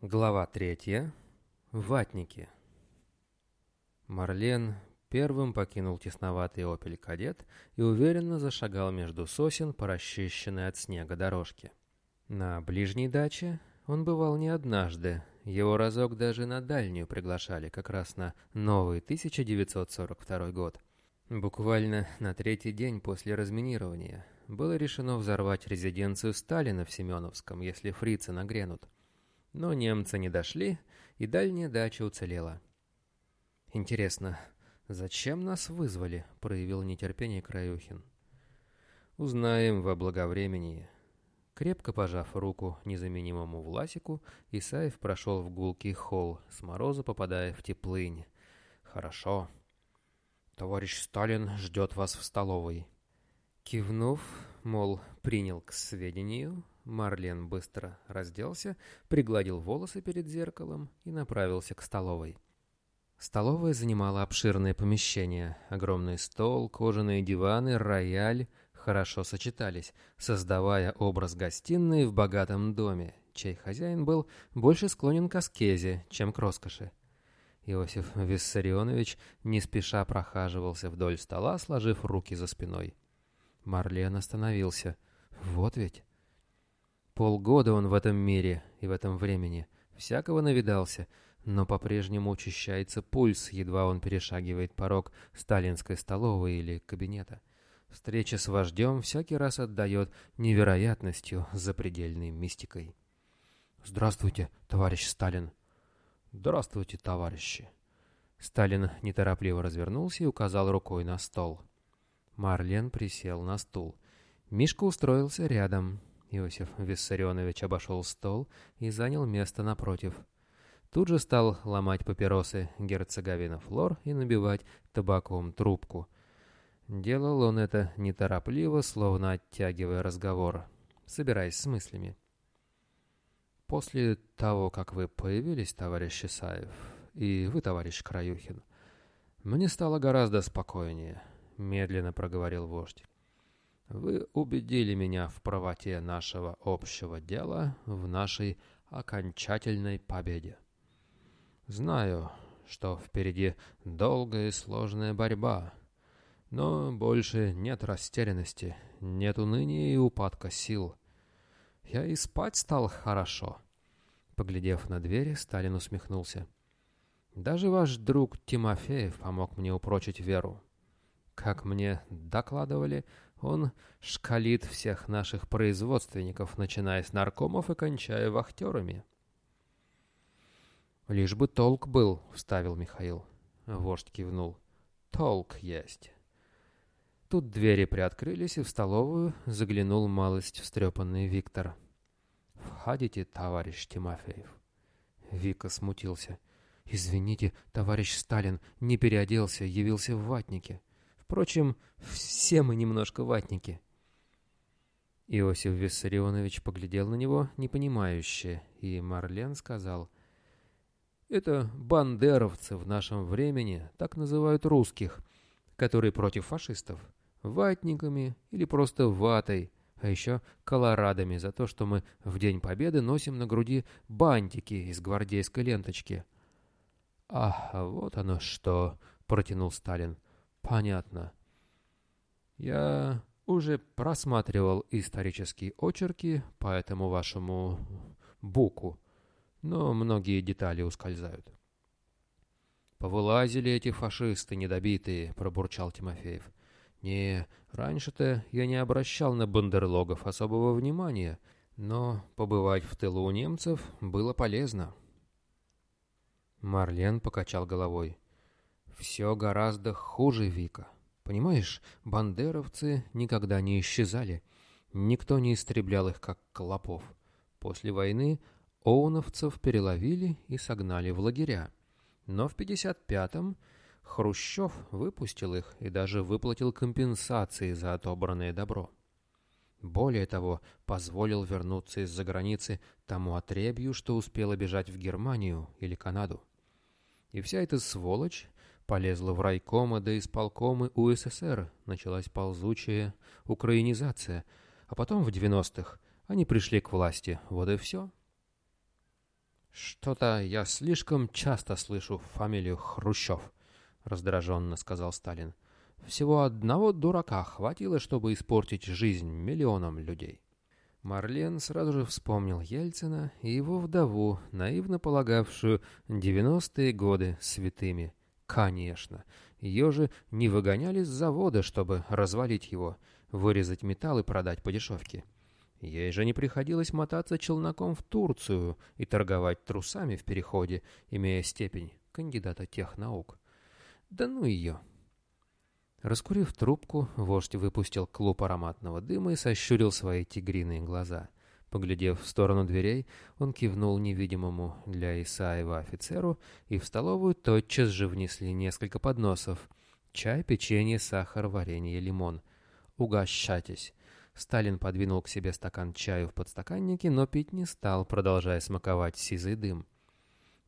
Глава третья. Ватники. Марлен первым покинул тесноватый «Опель Кадет» и уверенно зашагал между сосен по расчищенной от снега дорожке. На ближней даче он бывал не однажды, его разок даже на дальнюю приглашали, как раз на новый 1942 год. Буквально на третий день после разминирования было решено взорвать резиденцию Сталина в Семеновском, если фрицы нагрянут. Но немцы не дошли, и дальняя дача уцелела. «Интересно, зачем нас вызвали?» — проявил нетерпение Краюхин. «Узнаем во благовремении». Крепко пожав руку незаменимому Власику, Исаев прошел в гулкий холл, с мороза попадая в теплынь. «Хорошо. Товарищ Сталин ждет вас в столовой». Кивнув, мол, принял к сведению, Марлен быстро разделся, пригладил волосы перед зеркалом и направился к столовой. Столовая занимала обширное помещение. Огромный стол, кожаные диваны, рояль хорошо сочетались, создавая образ гостиной в богатом доме, чей хозяин был больше склонен к аскезе, чем к роскоши. Иосиф Виссарионович не спеша прохаживался вдоль стола, сложив руки за спиной. Марлен остановился. Вот ведь... Полгода он в этом мире и в этом времени. Всякого навидался, но по-прежнему учащается пульс, едва он перешагивает порог сталинской столовой или кабинета. Встреча с вождем всякий раз отдает невероятностью, запредельной мистикой. «Здравствуйте, товарищ Сталин!» «Здравствуйте, товарищи!» Сталин неторопливо развернулся и указал рукой на стол. Марлен присел на стул. Мишка устроился рядом, Иосиф Виссарионович обошел стол и занял место напротив. Тут же стал ломать папиросы герцоговина флор и набивать табаком трубку. Делал он это неторопливо, словно оттягивая разговор, собираясь с мыслями. «После того, как вы появились, товарищ Исаев, и вы, товарищ Краюхин, мне стало гораздо спокойнее», — медленно проговорил вождь. Вы убедили меня в правоте нашего общего дела, в нашей окончательной победе. Знаю, что впереди долгая и сложная борьба, но больше нет растерянности, нет уныния и упадка сил. Я и спать стал хорошо. Поглядев на двери, Сталин усмехнулся. Даже ваш друг Тимофеев помог мне упрочить веру. Как мне докладывали, он шкалит всех наших производственников, начиная с наркомов и кончая вахтерами. «Лишь бы толк был», — вставил Михаил. Вождь кивнул. «Толк есть». Тут двери приоткрылись, и в столовую заглянул малость встрепанный Виктор. «Входите, товарищ Тимофеев». Вика смутился. «Извините, товарищ Сталин, не переоделся, явился в ватнике». Впрочем, все мы немножко ватники. Иосиф Виссарионович поглядел на него непонимающе, и Марлен сказал, «Это бандеровцы в нашем времени так называют русских, которые против фашистов, ватниками или просто ватой, а еще колорадами за то, что мы в День Победы носим на груди бантики из гвардейской ленточки». «Ах, вот оно что!» — протянул Сталин. Понятно. Я уже просматривал исторические очерки по этому вашему буку, но многие детали ускользают. «Повылазили эти фашисты недобитые», — пробурчал Тимофеев. «Не, раньше-то я не обращал на бандерлогов особого внимания, но побывать в тылу у немцев было полезно». Марлен покачал головой. Все гораздо хуже Вика. Понимаешь, бандеровцы никогда не исчезали. Никто не истреблял их, как клопов. После войны оуновцев переловили и согнали в лагеря. Но в 55-м Хрущев выпустил их и даже выплатил компенсации за отобранное добро. Более того, позволил вернуться из-за границы тому отребью, что успело бежать в Германию или Канаду. И вся эта сволочь Полезла в райкомы да исполкомы УССР, началась ползучая украинизация, а потом в 90-х они пришли к власти, вот и все. «Что-то я слишком часто слышу фамилию Хрущев», — раздраженно сказал Сталин. «Всего одного дурака хватило, чтобы испортить жизнь миллионам людей». Марлен сразу же вспомнил Ельцина и его вдову, наивно полагавшую девяностые годы святыми. Конечно, ее же не выгоняли с завода, чтобы развалить его, вырезать металл и продать по дешевке. Ей же не приходилось мотаться челноком в Турцию и торговать трусами в переходе, имея степень кандидата технаук. Да ну ее! Раскурив трубку, вождь выпустил клуб ароматного дыма и сощурил свои тигриные глаза. Поглядев в сторону дверей, он кивнул невидимому для Исаева офицеру, и в столовую тотчас же внесли несколько подносов. Чай, печенье, сахар, варенье, лимон. «Угощайтесь!» Сталин подвинул к себе стакан чаю в подстаканнике, но пить не стал, продолжая смаковать сизый дым.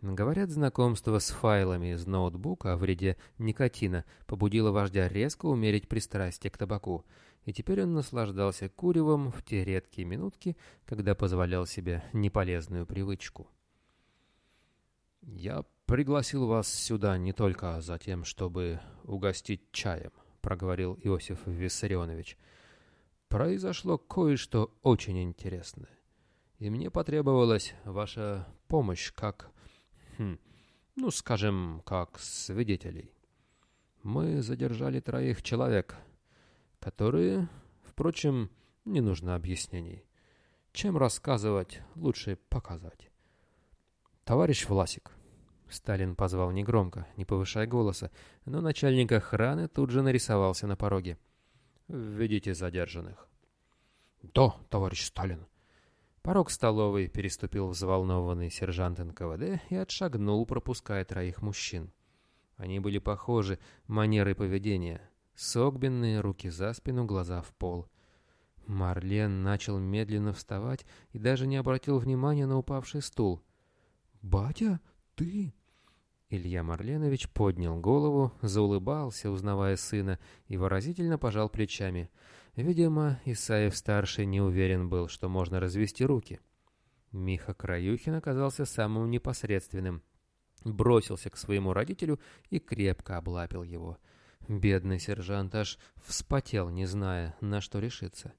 Говорят, знакомство с файлами из ноутбука о вреде никотина побудило вождя резко умерить пристрастие к табаку, и теперь он наслаждался куревом в те редкие минутки, когда позволял себе неполезную привычку. «Я пригласил вас сюда не только за тем, чтобы угостить чаем», — проговорил Иосиф Виссарионович. «Произошло кое-что очень интересное, и мне потребовалась ваша помощь как Хм, ну, скажем, как свидетелей. Мы задержали троих человек, которые, впрочем, не нужно объяснений. Чем рассказывать, лучше показать. Товарищ Власик. Сталин позвал негромко, не повышая голоса, но начальник охраны тут же нарисовался на пороге. «Введите задержанных». «Да, товарищ Сталин», Порог столовой переступил взволнованный сержант НКВД и отшагнул, пропуская троих мужчин. Они были похожи манерой поведения. Согбенные, руки за спину, глаза в пол. Марлен начал медленно вставать и даже не обратил внимания на упавший стул. «Батя, ты?» Илья Марленович поднял голову, заулыбался, узнавая сына, и выразительно пожал плечами – Видимо, Исаев-старший не уверен был, что можно развести руки. Миха Краюхин оказался самым непосредственным. Бросился к своему родителю и крепко облапил его. Бедный сержант аж вспотел, не зная, на что решиться.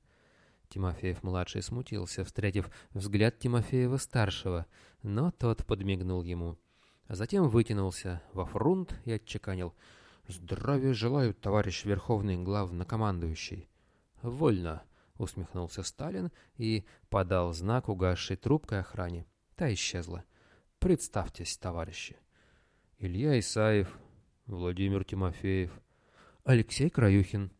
Тимофеев-младший смутился, встретив взгляд Тимофеева-старшего, но тот подмигнул ему. А затем вытянулся во фрунт и отчеканил. «Здравия желаю, товарищ Верховный Главнокомандующий!» «Вольно», — усмехнулся Сталин и подал знак угасшей трубкой охране. Та исчезла. «Представьтесь, товарищи». Илья Исаев, Владимир Тимофеев, Алексей Краюхин.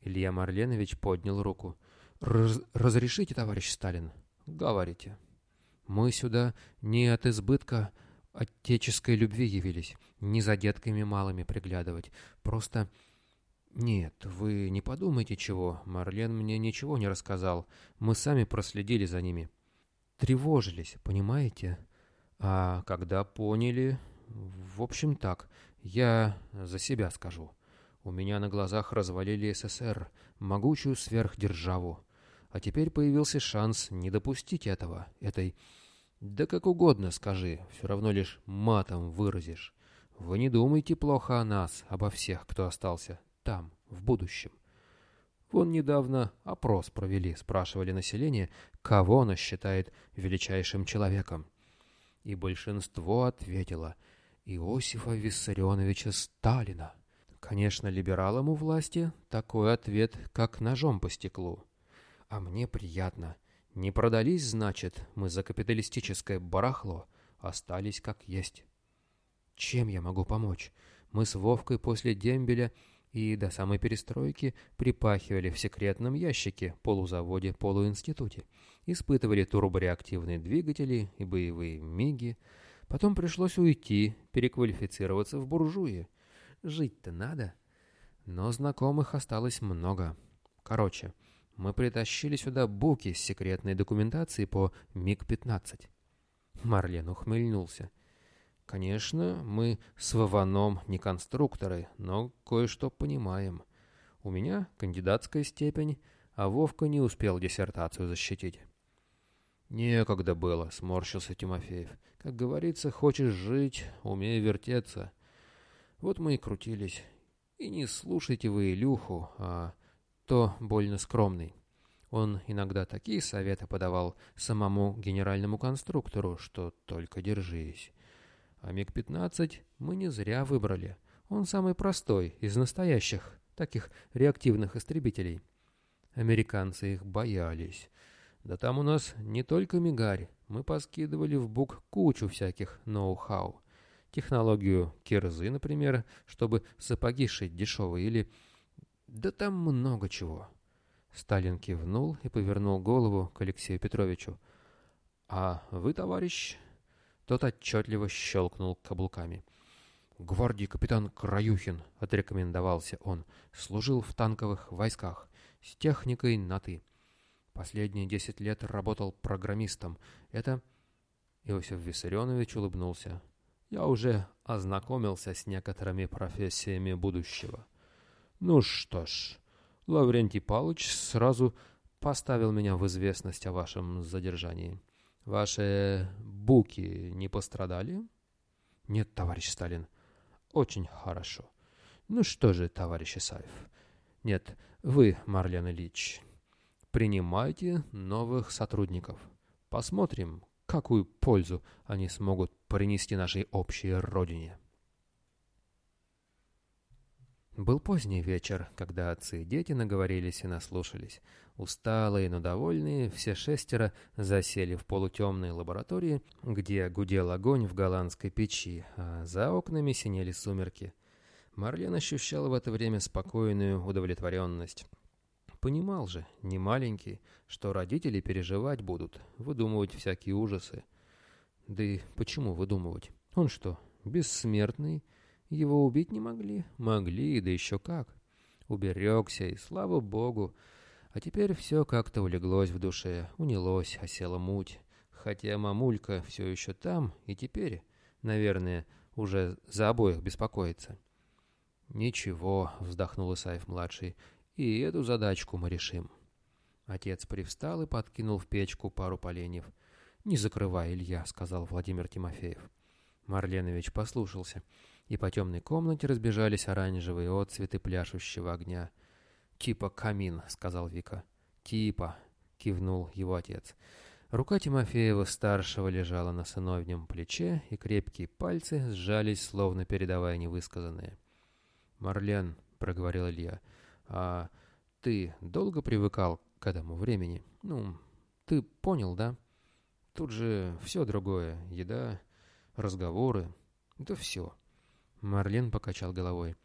Илья Марленович поднял руку. Раз «Разрешите, товарищ Сталин?» «Говорите». «Мы сюда не от избытка отеческой любви явились, не за детками малыми приглядывать. Просто «Нет, вы не подумайте чего. Марлен мне ничего не рассказал. Мы сами проследили за ними. Тревожились, понимаете? А когда поняли... В общем так, я за себя скажу. У меня на глазах развалили СССР, могучую сверхдержаву. А теперь появился шанс не допустить этого, этой... Да как угодно скажи, все равно лишь матом выразишь. Вы не думайте плохо о нас, обо всех, кто остался там, в будущем. Вон недавно опрос провели, спрашивали население, кого оно считает величайшим человеком. И большинство ответило Иосифа Виссарионовича Сталина. Конечно, либералам у власти такой ответ, как ножом по стеклу. А мне приятно. Не продались, значит, мы за капиталистическое барахло, остались как есть. Чем я могу помочь? Мы с Вовкой после дембеля и до самой перестройки припахивали в секретном ящике, полузаводе, полуинституте. Испытывали турбореактивные двигатели и боевые МИГи. Потом пришлось уйти, переквалифицироваться в буржуи. Жить-то надо. Но знакомых осталось много. Короче, мы притащили сюда буки с секретной документацией по МиГ-15. Марлен ухмыльнулся. — Конечно, мы с Вованом не конструкторы, но кое-что понимаем. У меня кандидатская степень, а Вовка не успел диссертацию защитить. «Некогда было», — сморщился Тимофеев. «Как говорится, хочешь жить, умей вертеться. Вот мы и крутились. И не слушайте вы Илюху, а то больно скромный. Он иногда такие советы подавал самому генеральному конструктору, что только держись. А МиГ-15 мы не зря выбрали. Он самый простой из настоящих, таких реактивных истребителей. Американцы их боялись. Да там у нас не только мигарь, мы поскидывали в бук кучу всяких ноу-хау. Технологию кирзы, например, чтобы сапоги шить дешевые, или... Да там много чего. Сталин кивнул и повернул голову к Алексею Петровичу. «А вы, товарищ?» Тот отчетливо щелкнул каблуками. «Гвардии капитан Краюхин», — отрекомендовался он, — «служил в танковых войсках, с техникой на «ты». Последние десять лет работал программистом. Это...» Иосиф Виссарионович улыбнулся. «Я уже ознакомился с некоторыми профессиями будущего». «Ну что ж, Лаврентий Павлович сразу поставил меня в известность о вашем задержании. Ваши буки не пострадали?» «Нет, товарищ Сталин». «Очень хорошо. Ну что же, товарищ Исаев?» «Нет, вы, Марлен Ильич, принимайте новых сотрудников. Посмотрим, какую пользу они смогут принести нашей общей родине». Был поздний вечер, когда отцы и дети наговорились и наслушались. Усталые, но довольные, все шестеро засели в полутемной лаборатории, где гудел огонь в голландской печи, а за окнами синели сумерки. Марлен ощущал в это время спокойную удовлетворенность. Понимал же, не маленький, что родители переживать будут, выдумывать всякие ужасы. Да и почему выдумывать? Он что, бессмертный? Его убить не могли? Могли, да еще как. Уберегся, и слава богу. А теперь все как-то улеглось в душе, унялось, осела муть. Хотя мамулька все еще там, и теперь, наверное, уже за обоих беспокоится. «Ничего», — вздохнул Исаев-младший, — «и эту задачку мы решим». Отец привстал и подкинул в печку пару поленьев. «Не закрывай, Илья», — сказал Владимир Тимофеев. Марленович послушался — и по темной комнате разбежались оранжевые отцветы пляшущего огня. «Типа камин», — сказал Вика. «Типа», — кивнул его отец. Рука Тимофеева-старшего лежала на сыновнем плече, и крепкие пальцы сжались, словно передавая невысказанное. «Марлен», — проговорил Илья, — «а ты долго привыкал к этому времени? Ну, ты понял, да? Тут же все другое. Еда, разговоры. Да все. Марлен покачал головой.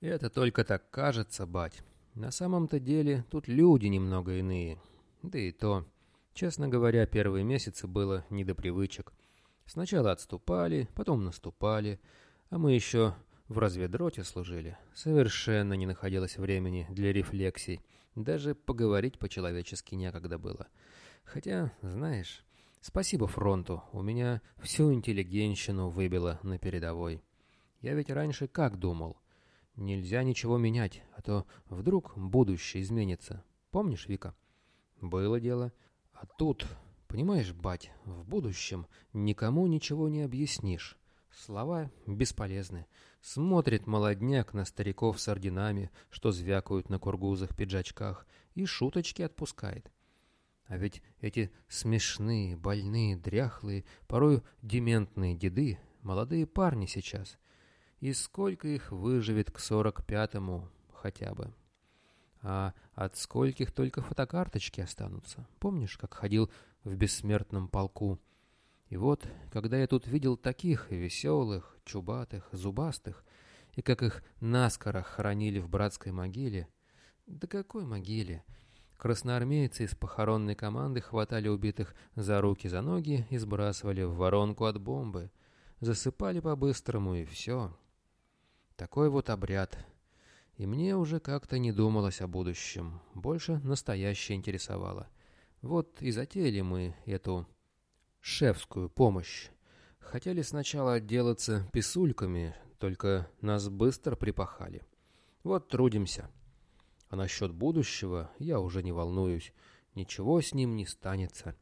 «Это только так кажется, бать. На самом-то деле тут люди немного иные. Да и то, честно говоря, первые месяцы было не до привычек. Сначала отступали, потом наступали, а мы еще в разведроте служили. Совершенно не находилось времени для рефлексий. Даже поговорить по-человечески некогда было. Хотя, знаешь, спасибо фронту, у меня всю интеллигенщину выбило на передовой». Я ведь раньше как думал? Нельзя ничего менять, а то вдруг будущее изменится. Помнишь, Вика? Было дело. А тут, понимаешь, бать, в будущем никому ничего не объяснишь. Слова бесполезны. Смотрит молодняк на стариков с орденами, что звякают на кургузах пиджачках, и шуточки отпускает. А ведь эти смешные, больные, дряхлые, порою дементные деды, молодые парни сейчас, и сколько их выживет к сорок пятому хотя бы. А от скольких только фотокарточки останутся. Помнишь, как ходил в бессмертном полку? И вот, когда я тут видел таких веселых, чубатых, зубастых, и как их наскоро хоронили в братской могиле... Да какой могиле? Красноармейцы из похоронной команды хватали убитых за руки, за ноги и сбрасывали в воронку от бомбы. Засыпали по-быстрому, и все. Такой вот обряд. И мне уже как-то не думалось о будущем. Больше настоящее интересовало. Вот и затеяли мы эту шефскую помощь. Хотели сначала отделаться писульками, только нас быстро припахали. Вот трудимся. А насчет будущего я уже не волнуюсь. Ничего с ним не станется.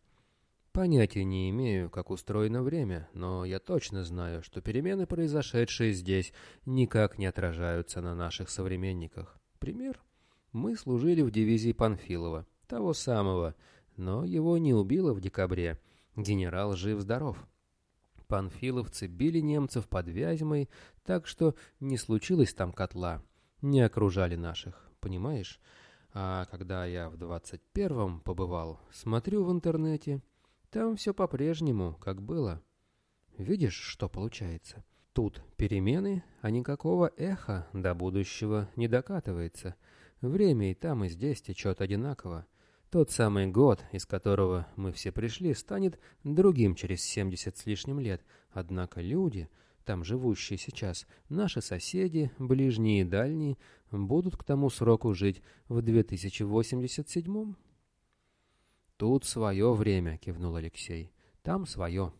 Понятия не имею, как устроено время, но я точно знаю, что перемены, произошедшие здесь, никак не отражаются на наших современниках. Пример. Мы служили в дивизии Панфилова, того самого, но его не убило в декабре. Генерал жив-здоров. Панфиловцы били немцев под Вязьмой, так что не случилось там котла. Не окружали наших, понимаешь? А когда я в двадцать первом побывал, смотрю в интернете, там все по-прежнему, как было. Видишь, что получается? Тут перемены, а никакого эха до будущего не докатывается. Время и там, и здесь течет одинаково. Тот самый год, из которого мы все пришли, станет другим через семьдесят с лишним лет. Однако люди, там живущие сейчас, наши соседи, ближние и дальние, будут к тому сроку жить в 2087-м. «Тут свое время», — кивнул Алексей. «Там свое».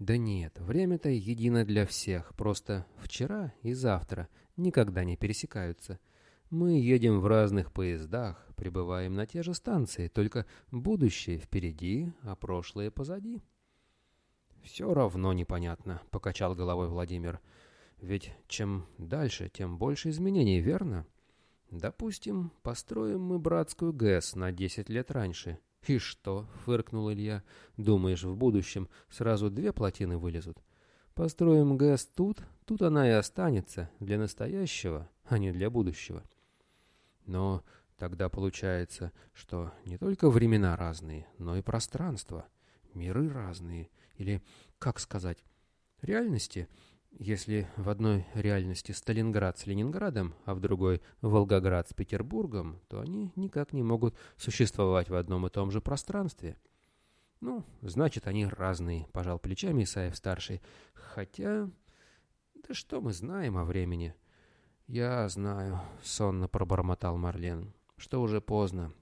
«Да нет, время-то едино для всех, просто вчера и завтра никогда не пересекаются. Мы едем в разных поездах, прибываем на те же станции, только будущее впереди, а прошлое позади». «Все равно непонятно», — покачал головой Владимир. «Ведь чем дальше, тем больше изменений, верно?» «Допустим, построим мы братскую ГЭС на десять лет раньше». «И что?» — фыркнул Илья. «Думаешь, в будущем сразу две плотины вылезут? Построим ГЭС тут, тут она и останется, для настоящего, а не для будущего». Но тогда получается, что не только времена разные, но и пространство, миры разные, или, как сказать, реальности — если в одной реальности Сталинград с Ленинградом, а в другой Волгоград с Петербургом, то они никак не могут существовать в одном и том же пространстве. Ну, значит, они разные, пожал плечами Исаев-старший. Хотя... Да что мы знаем о времени? Я знаю, сонно пробормотал Марлен, что уже поздно,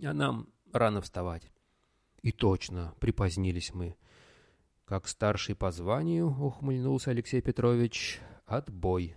а нам рано вставать. И точно, припозднились мы. Как старший по званию, ухмыльнулся Алексей Петрович, отбой.